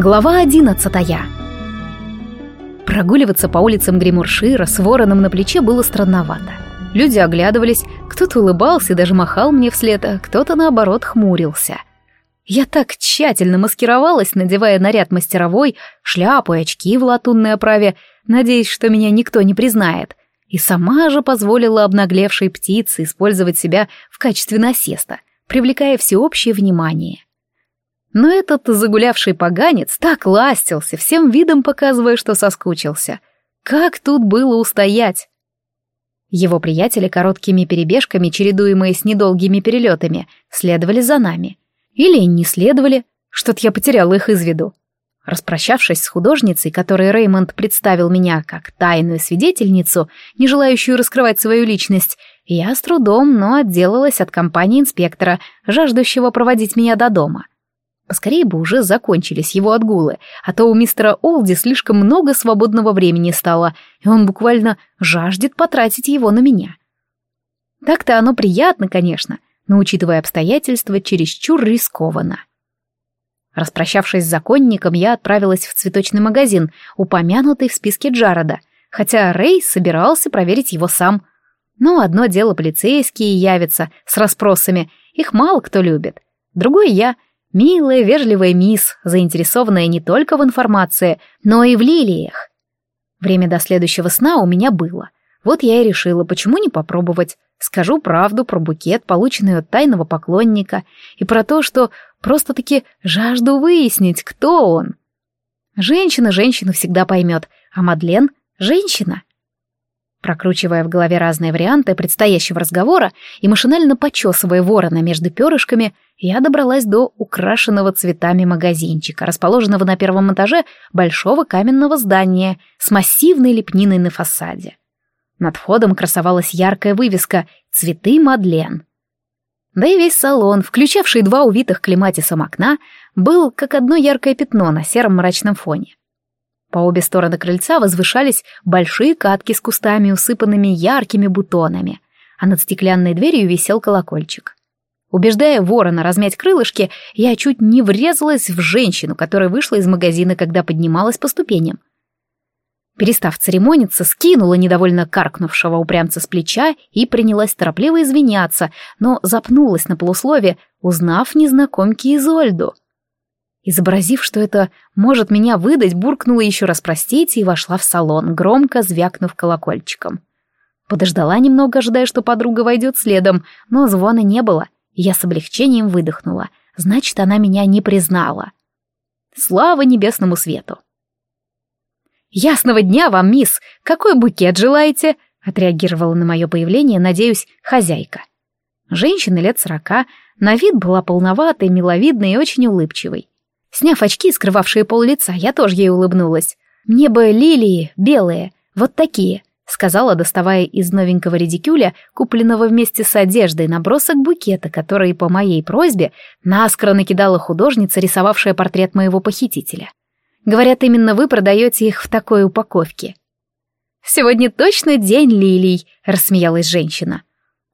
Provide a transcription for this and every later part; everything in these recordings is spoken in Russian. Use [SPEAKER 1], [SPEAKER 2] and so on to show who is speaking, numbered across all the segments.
[SPEAKER 1] Глава одиннадцатая. Прогуливаться по улицам Гримуршира с вороном на плече было странновато. Люди оглядывались, кто-то улыбался и даже махал мне вслед, а кто-то, наоборот, хмурился. Я так тщательно маскировалась, надевая наряд мастеровой, шляпу и очки в латунной оправе, надеясь, что меня никто не признает, и сама же позволила обнаглевшей птице использовать себя в качестве насеста, привлекая всеобщее внимание. Но этот загулявший поганец так ластился, всем видом показывая, что соскучился. Как тут было устоять? Его приятели короткими перебежками, чередуемые с недолгими перелетами, следовали за нами. Или не следовали, что-то я потеряла их из виду. Распрощавшись с художницей, которой Реймонд представил меня как тайную свидетельницу, не желающую раскрывать свою личность, я с трудом, но отделалась от компании инспектора, жаждущего проводить меня до дома. — Поскорее бы уже закончились его отгулы, а то у мистера Олди слишком много свободного времени стало, и он буквально жаждет потратить его на меня. Так-то оно приятно, конечно, но, учитывая обстоятельства, чересчур рискованно. Распрощавшись с законником, я отправилась в цветочный магазин, упомянутый в списке Джарода, хотя Рэй собирался проверить его сам. Но одно дело полицейские явятся с расспросами, их мало кто любит. Другое я — Милая, вежливая мисс, заинтересованная не только в информации, но и в лилиях. Время до следующего сна у меня было. Вот я и решила, почему не попробовать. Скажу правду про букет, полученный от тайного поклонника, и про то, что просто-таки жажду выяснить, кто он. Женщина женщину всегда поймет, а Мадлен — женщина. Прокручивая в голове разные варианты предстоящего разговора и машинально почесывая ворона между перышками, я добралась до украшенного цветами магазинчика, расположенного на первом этаже большого каменного здания с массивной лепниной на фасаде. Над входом красовалась яркая вывеска «Цветы Мадлен». Да и весь салон, включавший два увитых клематисом окна, был как одно яркое пятно на сером мрачном фоне. По обе стороны крыльца возвышались большие катки с кустами, усыпанными яркими бутонами, а над стеклянной дверью висел колокольчик. Убеждая ворона размять крылышки, я чуть не врезалась в женщину, которая вышла из магазина, когда поднималась по ступеням. Перестав церемониться, скинула недовольно каркнувшего упрямца с плеча и принялась торопливо извиняться, но запнулась на полуслове, узнав незнакомки Изольду — Изобразив, что это может меня выдать, буркнула еще раз простите и вошла в салон, громко звякнув колокольчиком. Подождала немного, ожидая, что подруга войдет следом, но звона не было, я с облегчением выдохнула. Значит, она меня не признала. Слава небесному свету! «Ясного дня вам, мисс! Какой букет желаете?» — отреагировала на мое появление, надеюсь, хозяйка. Женщина лет сорока, на вид была полноватой, миловидной и очень улыбчивой. Сняв очки, скрывавшие пол лица, я тоже ей улыбнулась. «Мне бы лилии, белые, вот такие», — сказала, доставая из новенького редикюля, купленного вместе с одеждой, набросок букета, который, по моей просьбе, наскоро накидала художница, рисовавшая портрет моего похитителя. «Говорят, именно вы продаете их в такой упаковке». «Сегодня точно день лилий», — рассмеялась женщина.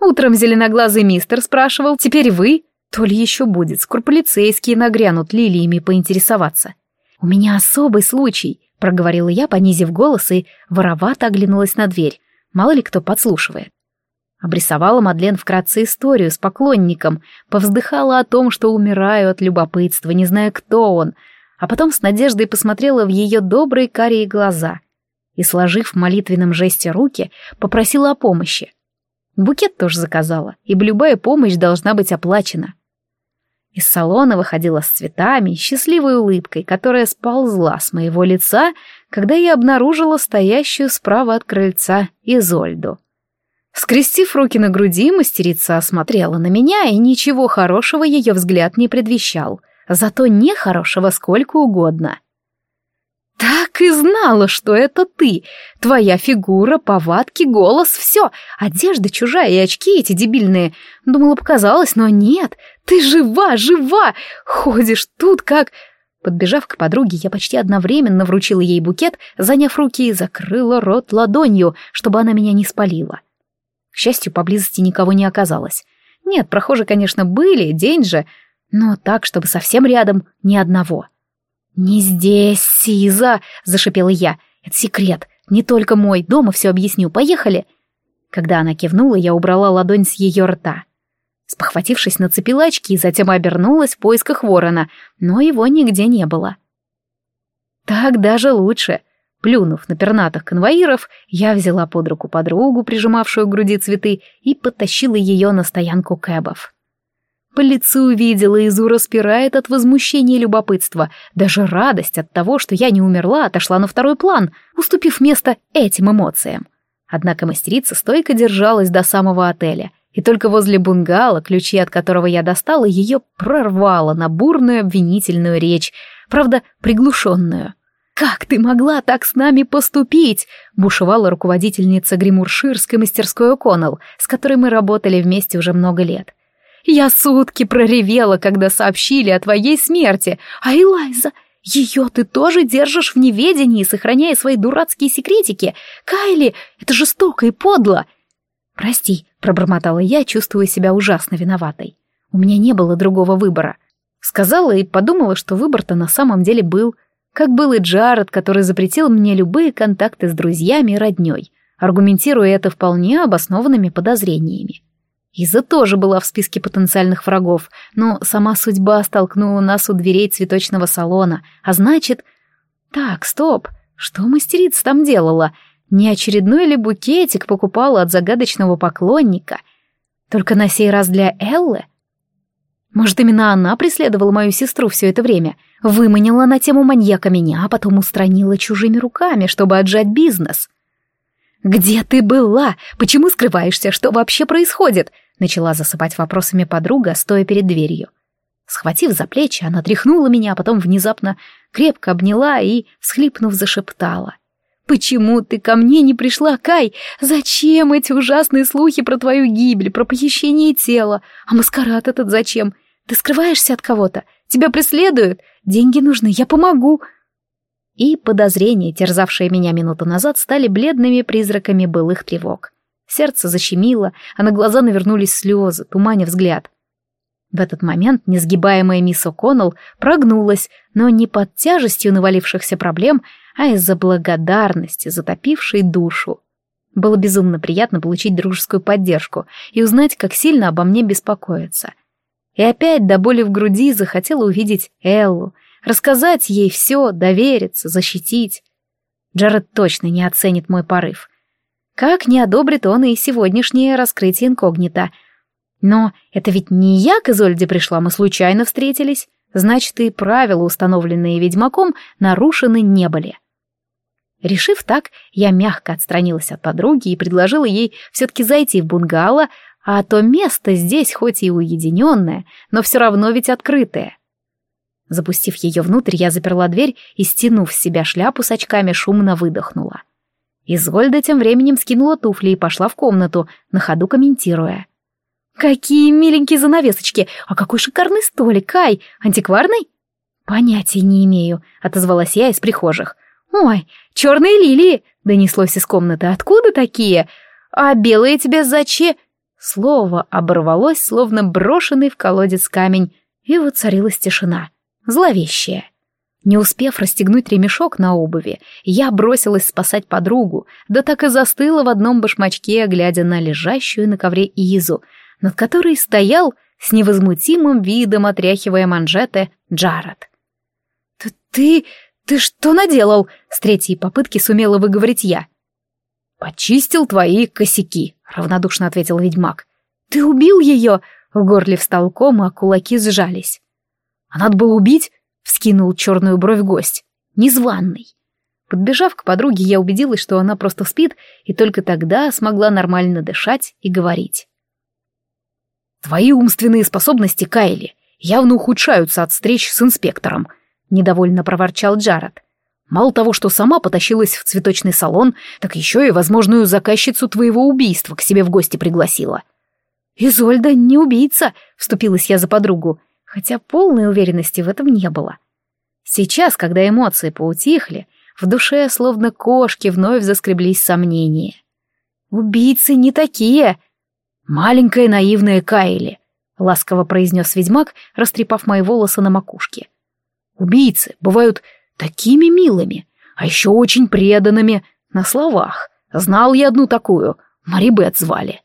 [SPEAKER 1] «Утром зеленоглазый мистер спрашивал, теперь вы?» То ли еще будет, скоро полицейские нагрянут лилиями поинтересоваться. «У меня особый случай», — проговорила я, понизив голос, и воровато оглянулась на дверь. Мало ли кто подслушивает. Обрисовала Мадлен вкратце историю с поклонником, повздыхала о том, что умираю от любопытства, не зная, кто он, а потом с надеждой посмотрела в ее добрые карие глаза и, сложив в молитвенном жесте руки, попросила о помощи. Букет тоже заказала, ибо любая помощь должна быть оплачена. Из салона выходила с цветами, счастливой улыбкой, которая сползла с моего лица, когда я обнаружила стоящую справа от крыльца Изольду. Скрестив руки на груди, мастерица осмотрела на меня, и ничего хорошего ее взгляд не предвещал, зато нехорошего сколько угодно — так и знала, что это ты. Твоя фигура, повадки, голос, все. Одежда чужая и очки эти дебильные. Думала, показалось, но нет. Ты жива, жива. Ходишь тут как... Подбежав к подруге, я почти одновременно вручила ей букет, заняв руки и закрыла рот ладонью, чтобы она меня не спалила. К счастью, поблизости никого не оказалось. Нет, прохожие, конечно, были, день же, но так, чтобы совсем рядом, ни одного. — «Не здесь, Сиза!» — зашипела я. «Это секрет. Не только мой. Дома все объясню. Поехали!» Когда она кивнула, я убрала ладонь с ее рта. Спохватившись, нацепила очки, затем обернулась в поисках ворона, но его нигде не было. Так даже лучше. Плюнув на пернатых конвоиров, я взяла под руку подругу, прижимавшую к груди цветы, и подтащила ее на стоянку кэбов. По лицу видела, Изу распирает от возмущения и любопытства. Даже радость от того, что я не умерла, отошла на второй план, уступив место этим эмоциям. Однако мастерица стойко держалась до самого отеля, и только возле бунгало, ключи от которого я достала, ее прорвало на бурную обвинительную речь, правда, приглушенную. «Как ты могла так с нами поступить?» — бушевала руководительница гримурширской мастерской О'Коннелл, с которой мы работали вместе уже много лет. «Я сутки проревела, когда сообщили о твоей смерти, а Элайза, ее ты тоже держишь в неведении, сохраняя свои дурацкие секретики. Кайли, это жестоко и подло!» «Прости», — пробормотала я, чувствуя себя ужасно виноватой. У меня не было другого выбора. Сказала и подумала, что выбор-то на самом деле был. Как был и Джаред, который запретил мне любые контакты с друзьями и роднёй, аргументируя это вполне обоснованными подозрениями. Иза тоже была в списке потенциальных врагов, но сама судьба столкнула нас у дверей цветочного салона, а значит... Так, стоп, что мастерица там делала? Не очередной ли букетик покупала от загадочного поклонника? Только на сей раз для Эллы? Может, именно она преследовала мою сестру все это время, выманила на тему маньяка меня, а потом устранила чужими руками, чтобы отжать бизнес? «Где ты была? Почему скрываешься? Что вообще происходит?» Начала засыпать вопросами подруга, стоя перед дверью. Схватив за плечи, она тряхнула меня, а потом внезапно крепко обняла и, всхлипнув, зашептала. Почему ты ко мне не пришла, Кай? Зачем эти ужасные слухи про твою гибель, про похищение тела? А маскарад этот зачем? Ты скрываешься от кого-то? Тебя преследуют? Деньги нужны, я помогу. И подозрения, терзавшие меня минуту назад, стали бледными призраками былых тревог. Сердце защемило, а на глаза навернулись слезы, туманя взгляд. В этот момент несгибаемая мисс О'Коннелл прогнулась, но не под тяжестью навалившихся проблем, а из-за благодарности, затопившей душу. Было безумно приятно получить дружескую поддержку и узнать, как сильно обо мне беспокоятся. И опять до боли в груди захотела увидеть Эллу, рассказать ей все, довериться, защитить. Джаред точно не оценит мой порыв. Как не одобрит он и сегодняшнее раскрытие инкогнито. Но это ведь не я к Изольде пришла, мы случайно встретились. Значит, и правила, установленные ведьмаком, нарушены не были. Решив так, я мягко отстранилась от подруги и предложила ей все-таки зайти в бунгало, а то место здесь хоть и уединенное, но все равно ведь открытое. Запустив ее внутрь, я заперла дверь и, стянув с себя шляпу с очками, шумно выдохнула. Изольда тем временем скинула туфли и пошла в комнату, на ходу комментируя. «Какие миленькие занавесочки! А какой шикарный столик, Кай! Антикварный?» «Понятия не имею», — отозвалась я из прихожих. «Ой, черные лилии!» — донеслось из комнаты. «Откуда такие? А белые тебе зачем?» Слово оборвалось, словно брошенный в колодец камень, и воцарилась тишина. Зловещая. Не успев расстегнуть ремешок на обуви, я бросилась спасать подругу, да так и застыла в одном башмачке, глядя на лежащую на ковре Изу, над которой стоял с невозмутимым видом, отряхивая манжеты, Джаред. «Ты... ты... ты что наделал?» — с третьей попытки сумела выговорить я. «Почистил твои косяки», — равнодушно ответил ведьмак. «Ты убил ее?» — в горле встал ком, а кулаки сжались. «А надо было убить?» — вскинул черную бровь гость. «Незваный». Подбежав к подруге, я убедилась, что она просто спит, и только тогда смогла нормально дышать и говорить. «Твои умственные способности, Кайли, явно ухудшаются от встреч с инспектором», — недовольно проворчал Джаред. «Мало того, что сама потащилась в цветочный салон, так еще и возможную заказчицу твоего убийства к себе в гости пригласила». «Изольда не убийца», — вступилась я за подругу, хотя полной уверенности в этом не было. Сейчас, когда эмоции поутихли, в душе, словно кошки, вновь заскреблись сомнения. «Убийцы не такие!» «Маленькая наивная Кайли», — ласково произнес ведьмак, растрепав мои волосы на макушке.
[SPEAKER 2] Убийцы бывают такими милыми, а еще очень преданными на словах. Знал я одну такую, Марибет звали.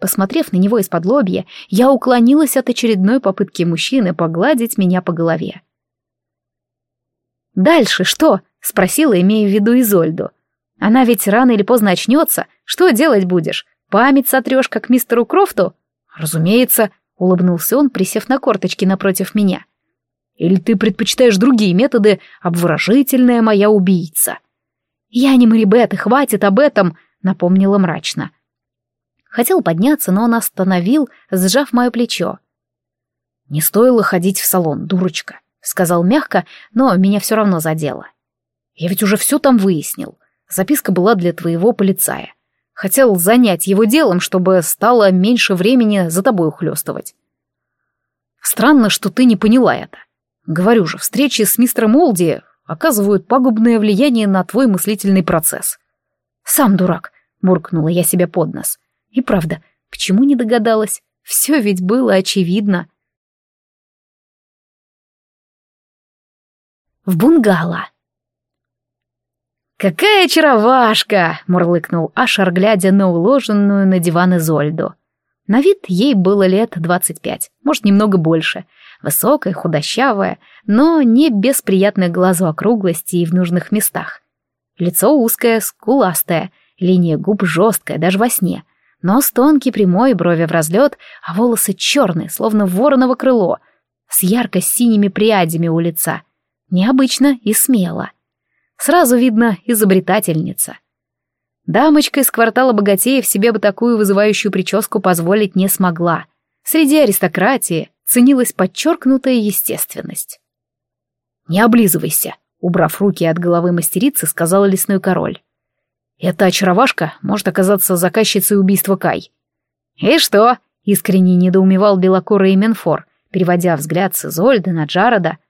[SPEAKER 1] Посмотрев на него из-под лобья, я уклонилась от очередной попытки мужчины погладить меня по голове. «Дальше что?» — спросила, имея в виду Изольду. «Она ведь рано или поздно очнется. Что делать будешь? Память сотрешь, как мистеру Крофту?»
[SPEAKER 2] «Разумеется», — улыбнулся он, присев на корточки напротив меня. «Или ты предпочитаешь другие методы, обворожительная моя убийца?»
[SPEAKER 1] «Я не Марибет, и хватит об этом», — напомнила мрачно. Хотел подняться, но он остановил, сжав мое плечо.
[SPEAKER 2] «Не стоило ходить в салон, дурочка», — сказал мягко, но меня все равно задело. «Я ведь уже все там выяснил. Записка была для твоего полицая. Хотел занять его делом, чтобы стало меньше времени за тобой ухлёстывать. Странно, что ты не поняла это. Говорю же, встречи с мистером Олди оказывают пагубное влияние на твой мыслительный процесс.
[SPEAKER 1] Сам дурак, буркнула я себе под нос. И правда, почему не догадалась? Все ведь было очевидно. В бунгало.
[SPEAKER 2] «Какая очаровашка!» — мурлыкнул Ашар, глядя на уложенную на диван Изольду. На вид ей было лет двадцать пять, может, немного больше. Высокая, худощавая, но не без приятной глазу округлости и в нужных местах. Лицо узкое, скуластое, линия губ жесткая, даже во сне. Нос тонкий, прямой, брови в разлет, а волосы черные, словно вороново крыло, с ярко-синими прядями у лица. Необычно и смело. Сразу видно изобретательница. Дамочка из квартала богатеев себе бы такую вызывающую прическу позволить не смогла. Среди аристократии ценилась подчеркнутая естественность. «Не облизывайся», — убрав руки от головы мастерицы, сказал лесной король. «Эта очаровашка может оказаться заказчицей убийства Кай». «И что?» — искренне недоумевал белокурый Менфор, переводя взгляд с Изольды на Джарода —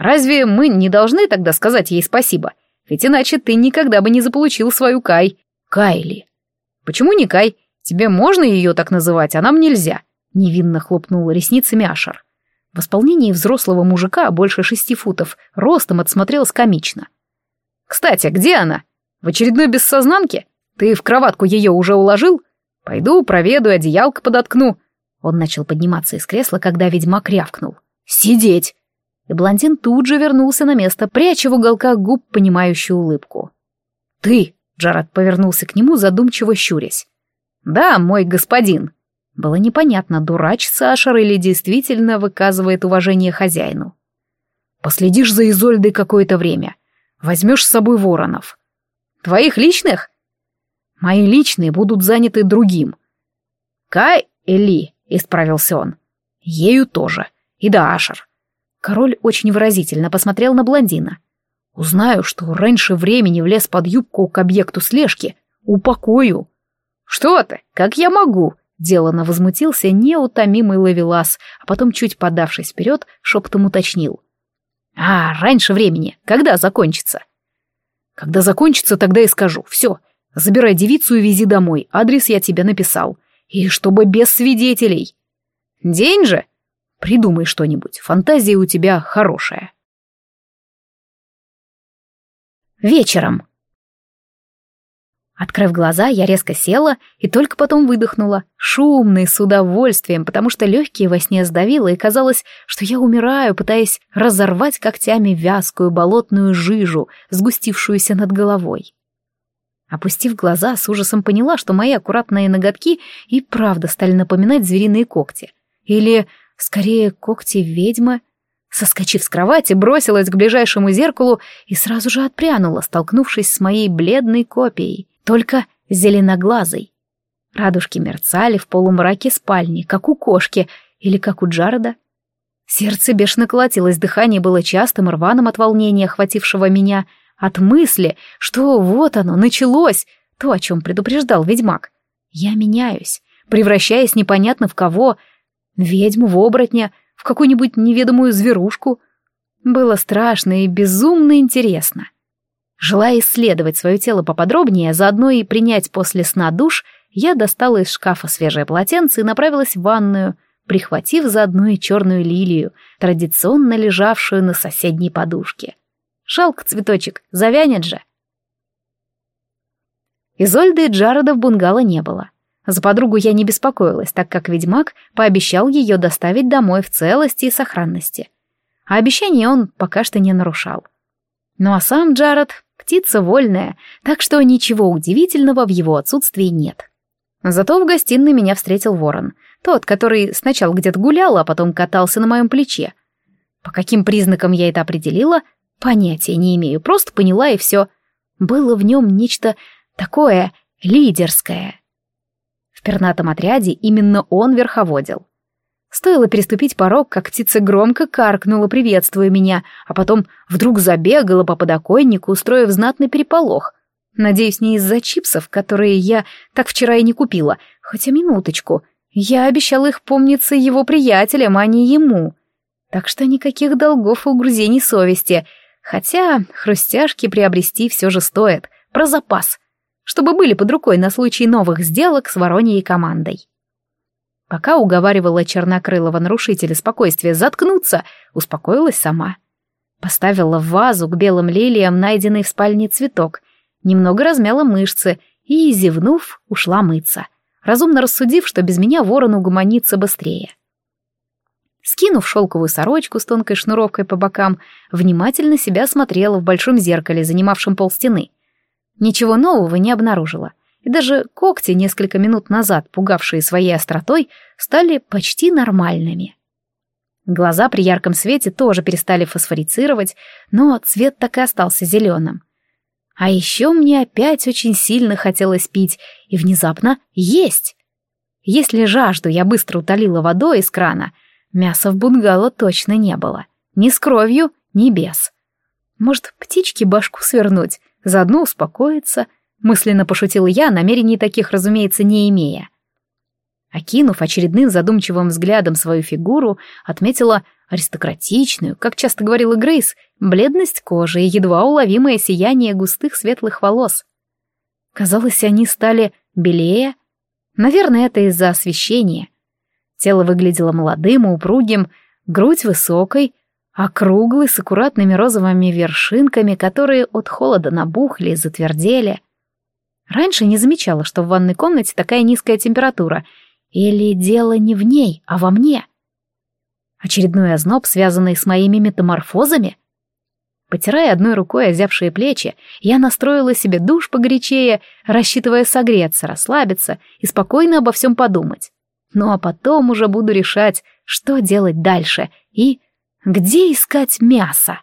[SPEAKER 2] Разве мы не должны тогда сказать ей спасибо? Ведь иначе ты никогда бы не заполучил свою Кай. Кайли. Почему не Кай? Тебе можно ее так называть, а нам нельзя. Невинно хлопнул ресницами Ашер. В исполнении взрослого мужика больше шести футов, ростом отсмотрелась комично. «Кстати, где она? В очередной бессознанке? Ты в кроватку ее уже уложил? Пойду проведу, одеялко подоткну». Он начал подниматься из кресла, когда ведьмак рявкнул. «Сидеть!» и блондин тут же вернулся на место, пряча в уголках губ понимающую улыбку. «Ты!» — Джаред повернулся к нему, задумчиво щурясь. «Да, мой господин!» Было непонятно, дурачится Ашер или действительно выказывает уважение хозяину. «Последишь за Изольдой какое-то время. Возьмешь с собой воронов». «Твоих личных?» «Мои личные будут заняты другим». «Кай Эли», — исправился он. «Ею тоже. И да, Ашер. Король очень выразительно посмотрел на блондина. «Узнаю, что раньше времени влез под юбку к объекту слежки. Упокою». «Что ты? Как я могу?» Делано возмутился неутомимый ловелас, а потом, чуть подавшись вперед, шепотом уточнил. «А, раньше времени. Когда закончится?» «Когда закончится, тогда и скажу. Все. Забирай девицу и вези домой. Адрес я тебе написал. И чтобы без свидетелей». «День же?» Придумай что-нибудь, фантазия у тебя хорошая.
[SPEAKER 1] Вечером. Открыв глаза, я резко села и только потом выдохнула, шумно с удовольствием, потому что легкие во сне сдавило, и казалось, что я умираю, пытаясь разорвать когтями вязкую болотную жижу, сгустившуюся над головой. Опустив глаза, с ужасом поняла, что мои аккуратные ноготки и правда стали напоминать звериные когти. Или Скорее, когти ведьмы. Соскочив с кровати, бросилась к ближайшему зеркалу и сразу же отпрянула, столкнувшись с моей бледной копией, только зеленоглазой. Радужки мерцали в полумраке спальни, как у кошки или как у Джареда. Сердце бешено колотилось, дыхание было частым рваным от волнения, охватившего меня, от мысли, что вот оно, началось, то, о чем предупреждал ведьмак. Я меняюсь, превращаясь непонятно в кого, ведьму, в оборотня, в какую-нибудь неведомую зверушку. Было страшно и безумно интересно. Желая исследовать свое тело поподробнее, а заодно и принять после сна душ, я достала из шкафа свежее полотенце и направилась в ванную,
[SPEAKER 2] прихватив заодно и черную лилию, традиционно лежавшую на соседней подушке. Жалко цветочек, завянет же. Изольды и Джареда в бунгало не было. За подругу я не беспокоилась, так как ведьмак пообещал ее доставить домой в целости и сохранности. А обещание он пока что не нарушал. Ну а сам Джаред — птица вольная, так что ничего удивительного в его отсутствии нет. Зато в гостиной меня встретил ворон, тот, который сначала где-то гулял, а потом катался на моем плече. По каким признакам я это определила, понятия не имею, просто поняла и все. Было в нем нечто такое лидерское. В пернатом отряде именно он верховодил. Стоило переступить порог, как птица громко каркнула, приветствуя меня, а потом вдруг забегала по подоконнику, устроив знатный переполох. Надеюсь, не из-за чипсов, которые я так вчера и не купила. Хотя минуточку, я обещала их помниться его приятелям, а не ему. Так что никаких долгов и угрызений совести. Хотя хрустяшки приобрести все же стоит. Про запас чтобы были под рукой на случай новых сделок с Вороньей командой. Пока уговаривала чернокрылого нарушителя спокойствия заткнуться, успокоилась сама. Поставила в вазу к белым лилиям найденный в спальне цветок, немного размяла мышцы и, зевнув, ушла мыться, разумно рассудив, что без меня ворон угомонится быстрее. Скинув шелковую сорочку с тонкой шнуровкой по бокам, внимательно себя смотрела в большом зеркале, занимавшем полстены — Ничего нового не обнаружила. И даже когти, несколько минут назад пугавшие своей остротой, стали почти нормальными. Глаза при ярком свете тоже перестали фосфорицировать, но цвет так и остался зеленым. А еще мне опять очень сильно хотелось пить и внезапно есть. Если жажду я быстро утолила водой из крана, мяса в бунгало точно не было. Ни с кровью, ни без. Может, птичке башку свернуть? заодно успокоиться, мысленно пошутила я, намерений таких, разумеется, не имея. Окинув очередным задумчивым взглядом свою фигуру, отметила аристократичную, как часто говорила Грейс, бледность кожи и едва уловимое сияние густых светлых волос. Казалось, они стали белее. Наверное, это из-за освещения. Тело выглядело молодым и упругим, грудь высокой, округлый, с аккуратными розовыми вершинками, которые от холода набухли и затвердели. Раньше не замечала, что в ванной комнате такая низкая температура. Или дело не в ней, а во мне? Очередной озноб, связанный с моими метаморфозами? Потирая одной рукой озявшие плечи, я настроила себе душ погорячее, рассчитывая согреться, расслабиться и спокойно обо всем подумать. Ну а потом уже буду решать, что делать дальше и где искать мясо?